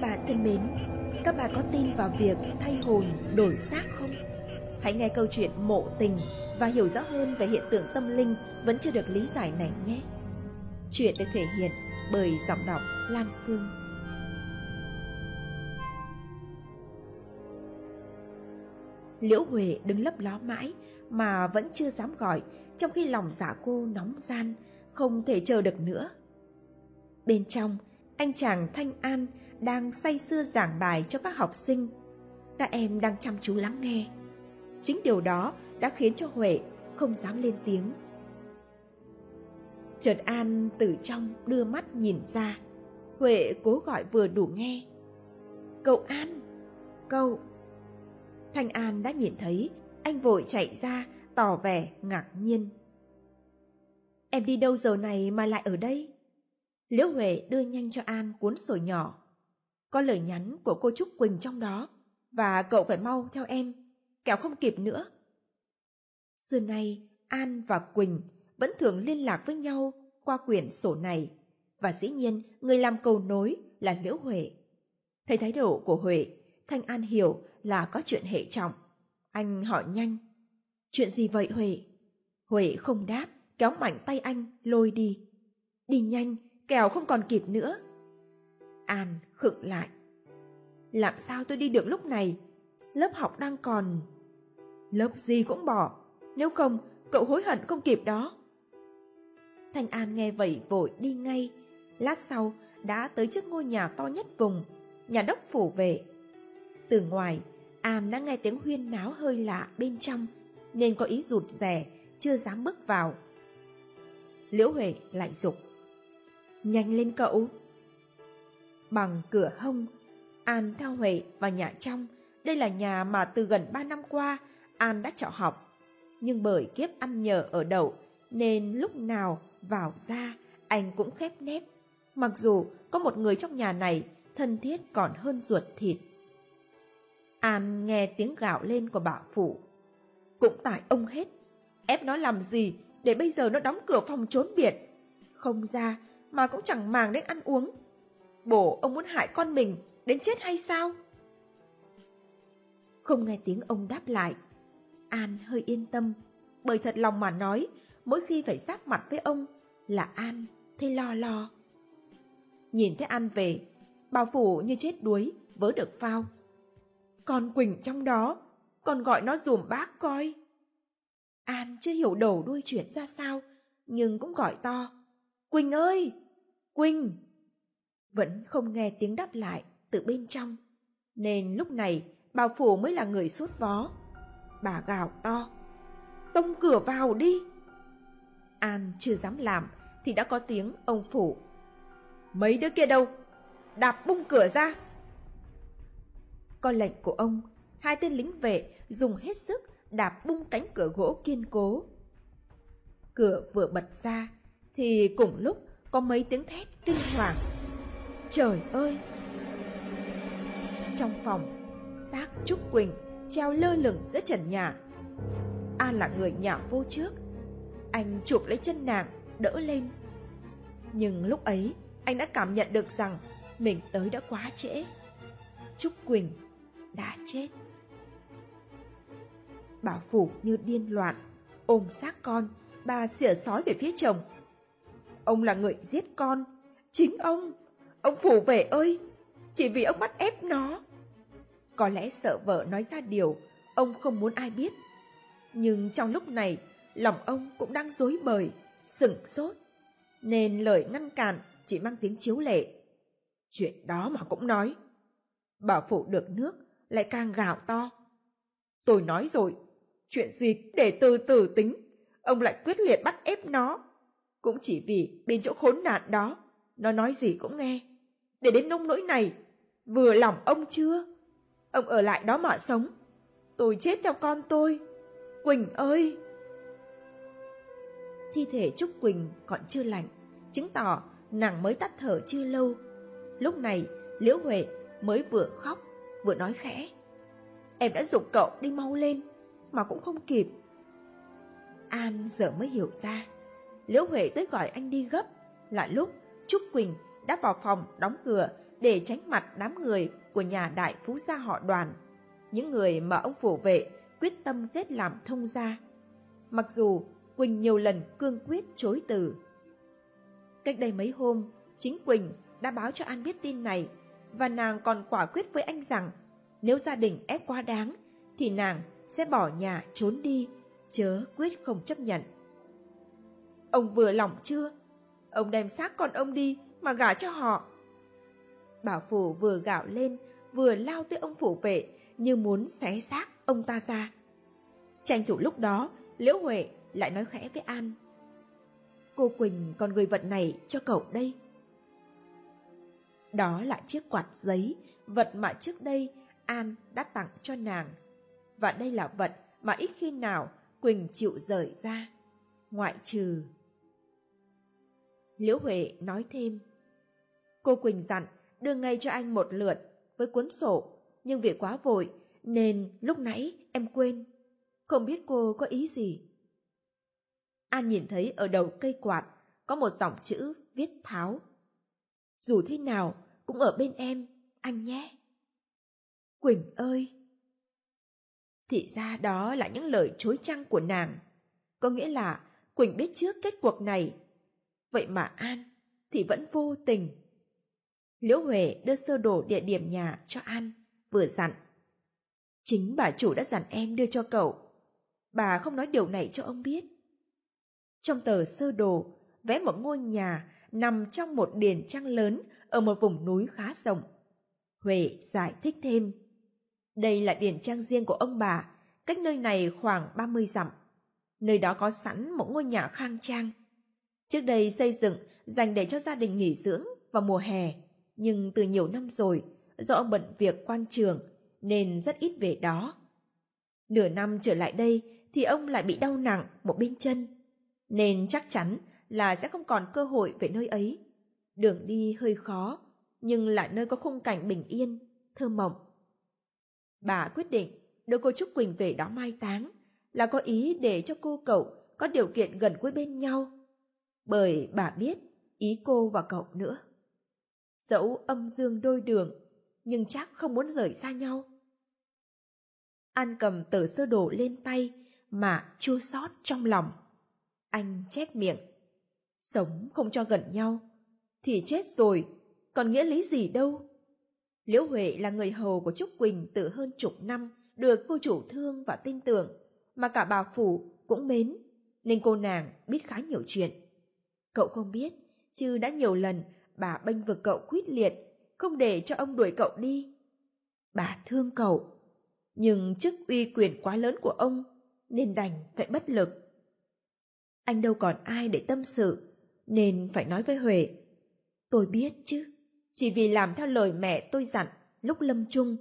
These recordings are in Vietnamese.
Các bạn thân mến, các bạn có tin vào việc thay hồn đổi xác không? Hãy nghe câu chuyện mộ tình và hiểu rõ hơn về hiện tượng tâm linh vẫn chưa được lý giải này nhé. Chuyện được thể hiện bởi giọng đọc Lan Phương. Liễu Huệ đứng lấp ló mãi mà vẫn chưa dám gọi, trong khi lòng dạ cô nóng gian, không thể chờ được nữa. Bên trong, anh chàng Thanh An đang say sưa giảng bài cho các học sinh. Các em đang chăm chú lắng nghe. Chính điều đó đã khiến cho Huệ không dám lên tiếng. Chợt An từ trong đưa mắt nhìn ra. Huệ cố gọi vừa đủ nghe. Cậu An! Cậu! Thanh An đã nhìn thấy, anh vội chạy ra, tỏ vẻ ngạc nhiên. Em đi đâu giờ này mà lại ở đây? Liễu Huệ đưa nhanh cho An cuốn sổ nhỏ. Có lời nhắn của cô Trúc Quỳnh trong đó, và cậu phải mau theo em, kẻo không kịp nữa. Xưa nay, An và Quỳnh vẫn thường liên lạc với nhau qua quyển sổ này, và dĩ nhiên người làm cầu nối là Liễu Huệ. Thấy thái độ của Huệ, Thanh An hiểu là có chuyện hệ trọng. Anh hỏi nhanh. Chuyện gì vậy Huệ? Huệ không đáp, kéo mạnh tay anh, lôi đi. Đi nhanh, kẻo không còn kịp nữa. An khựng lại. Làm sao tôi đi được lúc này? Lớp học đang còn... Lớp gì cũng bỏ, nếu không cậu hối hận không kịp đó. Thanh An nghe vậy vội đi ngay, lát sau đã tới trước ngôi nhà to nhất vùng, nhà đốc phủ về. Từ ngoài, An đã nghe tiếng huyên náo hơi lạ bên trong, nên có ý rụt rè, chưa dám bước vào. Liễu Huệ lại dục Nhanh lên cậu! Bằng cửa hông, An theo Huệ vào nhà trong. Đây là nhà mà từ gần ba năm qua An đã trọ học. Nhưng bởi kiếp ăn nhờ ở đậu nên lúc nào vào ra anh cũng khép nép. Mặc dù có một người trong nhà này thân thiết còn hơn ruột thịt. An nghe tiếng gạo lên của bà phụ, Cũng tại ông hết. Ép nó làm gì để bây giờ nó đóng cửa phòng trốn biệt. Không ra mà cũng chẳng màng đến ăn uống. Bổ ông muốn hại con mình đến chết hay sao? Không nghe tiếng ông đáp lại. An hơi yên tâm, bởi thật lòng mà nói, mỗi khi phải giáp mặt với ông là An thấy lo lo. Nhìn thấy An về, bao phủ như chết đuối, vớ được phao. Con Quỳnh trong đó, còn gọi nó dùm bác coi. An chưa hiểu đầu đuôi chuyện ra sao, nhưng cũng gọi to. Quỳnh ơi! Quỳnh! Vẫn không nghe tiếng đáp lại từ bên trong, nên lúc này bà phủ mới là người sốt vó. Bà gào to. Tông cửa vào đi! An chưa dám làm thì đã có tiếng ông phủ. Mấy đứa kia đâu? Đạp bung cửa ra! Có lệnh của ông, hai tên lính vệ dùng hết sức đạp bung cánh cửa gỗ kiên cố. Cửa vừa bật ra, thì cùng lúc có mấy tiếng thét kinh hoàng. Trời ơi! Trong phòng, xác Trúc Quỳnh treo lơ lửng giữa trần nhà. An là người nhà vô trước. Anh chụp lấy chân nàng, đỡ lên. Nhưng lúc ấy, anh đã cảm nhận được rằng mình tới đã quá trễ. Trúc Quỳnh đã chết. Bà Phủ như điên loạn, ôm xác con, bà xỉa sói về phía chồng. Ông là người giết con, chính ông, ông Phủ về ơi, chỉ vì ông bắt ép nó. Có lẽ sợ vợ nói ra điều ông không muốn ai biết. Nhưng trong lúc này, lòng ông cũng đang dối bời, sửng sốt. Nên lời ngăn cản chỉ mang tiếng chiếu lệ. Chuyện đó mà cũng nói. Bảo phụ được nước, lại càng gào to. Tôi nói rồi, chuyện gì để từ từ tính, ông lại quyết liệt bắt ép nó. Cũng chỉ vì bên chỗ khốn nạn đó, nó nói gì cũng nghe. Để đến nông nỗi này, vừa lòng ông chưa? Ông ở lại đó mà sống. Tôi chết theo con tôi. Quỳnh ơi! Thi thể Trúc Quỳnh còn chưa lạnh, chứng tỏ nàng mới tắt thở chưa lâu. Lúc này, Liễu Huệ mới vừa khóc, vừa nói khẽ. Em đã dục cậu đi mau lên, mà cũng không kịp. An giờ mới hiểu ra. Liễu Huệ tới gọi anh đi gấp, là lúc Trúc Quỳnh đã vào phòng đóng cửa để tránh mặt đám người của nhà đại phú gia họ đoàn, những người mà ông phủ vệ quyết tâm kết làm thông gia. Mặc dù Quỳnh nhiều lần cương quyết chối từ. Cách đây mấy hôm, chính Quỳnh đã báo cho An biết tin này và nàng còn quả quyết với anh rằng nếu gia đình ép quá đáng thì nàng sẽ bỏ nhà trốn đi, chớ quyết không chấp nhận. Ông vừa lòng chưa? Ông đem xác con ông đi mà gả cho họ. Bảo phủ vừa gạo lên, vừa lao tới ông phủ vệ như muốn xé xác ông ta ra. Tranh thủ lúc đó, Liễu Huệ lại nói khẽ với An. Cô Quỳnh còn gửi vật này cho cậu đây. Đó là chiếc quạt giấy, vật mà trước đây An đã tặng cho nàng. Và đây là vật mà ít khi nào Quỳnh chịu rời ra, ngoại trừ. Liễu Huệ nói thêm. Cô Quỳnh dặn đưa ngay cho anh một lượt với cuốn sổ, nhưng vì quá vội nên lúc nãy em quên. Không biết cô có ý gì? An nhìn thấy ở đầu cây quạt có một dòng chữ viết tháo. Dù thế nào cũng ở bên em, anh nhé. Quỳnh ơi! Thì ra đó là những lời chối trăng của nàng. Có nghĩa là Quỳnh biết trước kết cuộc này. Vậy mà An thì vẫn vô tình. Liễu Huệ đưa sơ đồ địa điểm nhà cho An, vừa dặn. Chính bà chủ đã dặn em đưa cho cậu. Bà không nói điều này cho ông biết. Trong tờ sơ đồ, vẽ một ngôi nhà nằm trong một điền trang lớn ở một vùng núi khá rộng. Huệ giải thích thêm. Đây là điền trang riêng của ông bà, cách nơi này khoảng 30 dặm. Nơi đó có sẵn một ngôi nhà khang trang. Trước đây xây dựng dành để cho gia đình nghỉ dưỡng vào mùa hè, nhưng từ nhiều năm rồi, do ông bận việc quan trường nên rất ít về đó. Nửa năm trở lại đây thì ông lại bị đau nặng một bên chân, nên chắc chắn là sẽ không còn cơ hội về nơi ấy. Đường đi hơi khó, nhưng lại nơi có khung cảnh bình yên, thơ mộng. Bà quyết định đưa cô Trúc Quỳnh về đó mai táng, là có ý để cho cô cậu có điều kiện gần gũi bên nhau. Bởi bà biết ý cô và cậu nữa. Dẫu âm dương đôi đường, nhưng chắc không muốn rời xa nhau. An cầm tờ sơ đồ lên tay mà chua xót trong lòng. Anh chép miệng. Sống không cho gần nhau, thì chết rồi, còn nghĩa lý gì đâu. Liễu Huệ là người hầu của Trúc Quỳnh từ hơn chục năm, được cô chủ thương và tin tưởng, mà cả bà Phủ cũng mến, nên cô nàng biết khá nhiều chuyện. Cậu không biết, chứ đã nhiều lần bà bênh vực cậu quyết liệt, không để cho ông đuổi cậu đi. Bà thương cậu, nhưng chức uy quyền quá lớn của ông nên đành phải bất lực. Anh đâu còn ai để tâm sự, nên phải nói với Huệ. Tôi biết chứ, chỉ vì làm theo lời mẹ tôi dặn lúc lâm chung,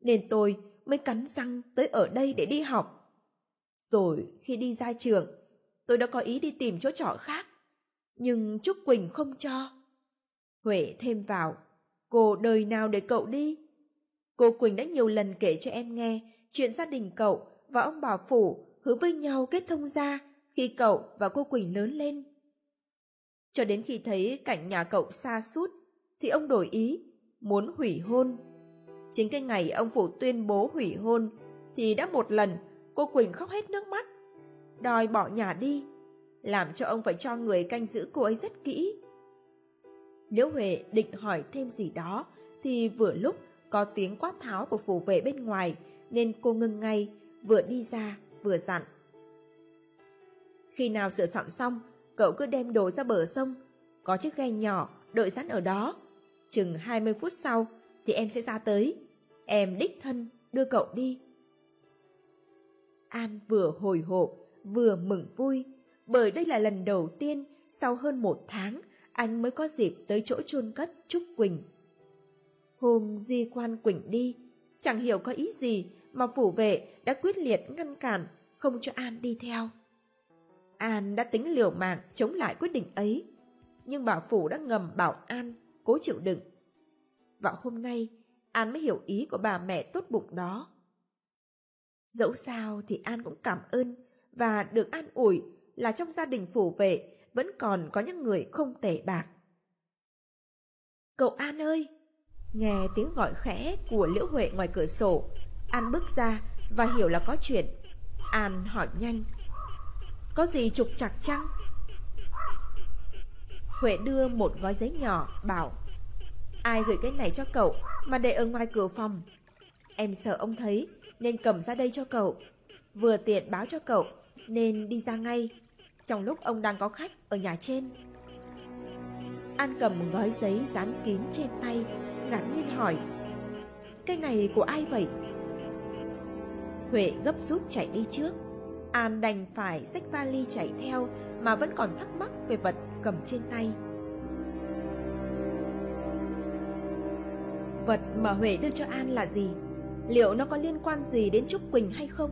nên tôi mới cắn răng tới ở đây để đi học. Rồi khi đi ra trường, tôi đã có ý đi tìm chỗ trọ khác, nhưng Trúc Quỳnh không cho. Huệ thêm vào, cô đời nào để cậu đi? Cô Quỳnh đã nhiều lần kể cho em nghe chuyện gia đình cậu và ông Bảo Phủ hứa với nhau kết thông gia khi cậu và cô Quỳnh lớn lên. Cho đến khi thấy cảnh nhà cậu xa suốt, thì ông đổi ý, muốn hủy hôn. Chính cái ngày ông Phủ tuyên bố hủy hôn, thì đã một lần cô Quỳnh khóc hết nước mắt, đòi bỏ nhà đi, làm cho ông phải cho người canh giữ cô ấy rất kỹ. Nếu Huệ định hỏi thêm gì đó, thì vừa lúc có tiếng quát tháo của phủ vệ bên ngoài, nên cô ngưng ngay, vừa đi ra, vừa dặn. Khi nào sửa soạn xong, cậu cứ đem đồ ra bờ sông, có chiếc ghe nhỏ đợi sẵn ở đó. Chừng 20 phút sau thì em sẽ ra tới, em đích thân đưa cậu đi. An vừa hồi hộp, vừa mừng vui, bởi đây là lần đầu tiên sau hơn một tháng anh mới có dịp tới chỗ chôn cất Trúc Quỳnh. Hôm di quan Quỳnh đi, chẳng hiểu có ý gì mà phủ vệ đã quyết liệt ngăn cản, không cho An đi theo. An đã tính liều mạng chống lại quyết định ấy, nhưng bà phủ đã ngầm bảo An cố chịu đựng. Vào hôm nay, An mới hiểu ý của bà mẹ tốt bụng đó. Dẫu sao thì An cũng cảm ơn và được an ủi là trong gia đình phủ vệ vẫn còn có những người không tệ bạc. Cậu An ơi! Nghe tiếng gọi khẽ của Liễu Huệ ngoài cửa sổ, An bước ra và hiểu là có chuyện. An hỏi nhanh. Có gì trục chặt chăng? Huệ đưa một gói giấy nhỏ, bảo Ai gửi cái này cho cậu mà để ở ngoài cửa phòng? Em sợ ông thấy nên cầm ra đây cho cậu. Vừa tiện báo cho cậu nên đi ra ngay trong lúc ông đang có khách ở nhà trên. An cầm một gói giấy dán kín trên tay, ngạc nhiên hỏi Cái này của ai vậy? Huệ gấp rút chạy đi trước An đành phải xách vali chạy theo mà vẫn còn thắc mắc về vật cầm trên tay. Vật mà Huệ đưa cho An là gì? Liệu nó có liên quan gì đến Trúc Quỳnh hay không?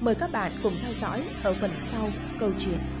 Mời các bạn cùng theo dõi ở phần sau câu chuyện.